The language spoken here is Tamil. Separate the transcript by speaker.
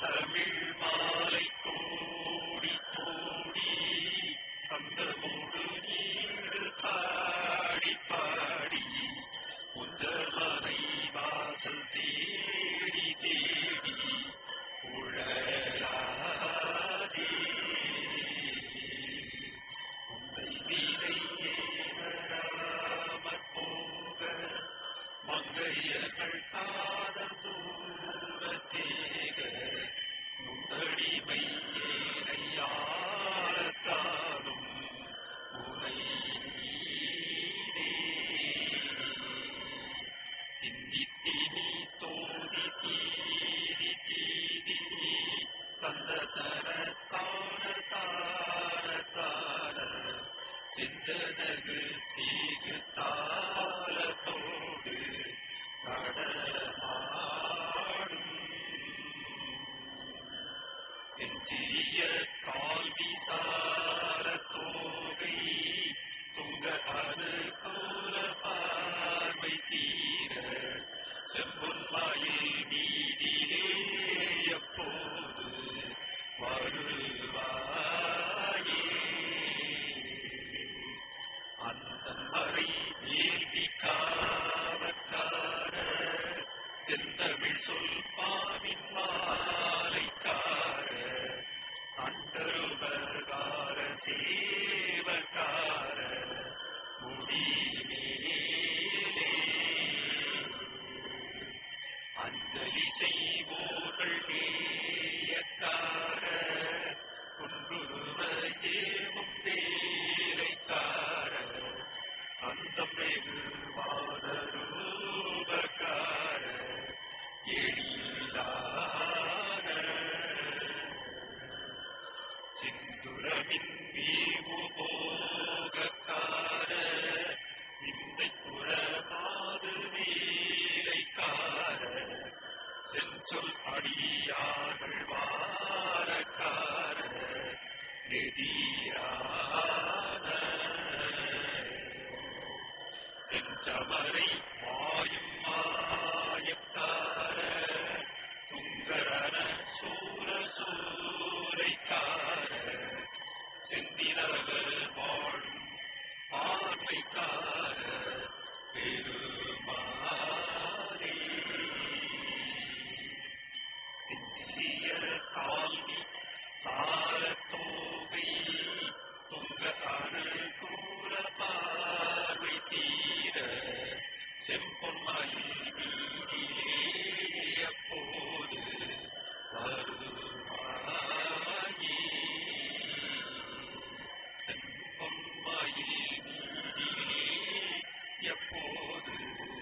Speaker 1: தமிழ் மாலை கோடி கோடி சந்தமோடு நீடு பாடி பாடி உஞ்சமனை வாசல் தேடி தேடி உழலாதே உந்தை விதை ஏறாமற் போக மங்கையர்கள் காதல் சித்தனகு சீகு தாரத்தோடு நடமாடும் செஞ்சிய கால்விசாரத்தோகை சார தோகை செந்தமிழ் சொல் பாவின் மாலைக்கார அண்டருவகார சேவக்கார முடிமேலே அஞ்சலி செய்வோர்கள் கேயக்கார குன்றுருமையேவும் பேரைக்கார அந்த வெகுவான ரூபக்கார சமரை மாயும் மாயத்தார செம்பொன்மையில் மீதிலே எப்போது வருவாயே செம்பொன்மையில் மீதிலே எப்போது வருவாயே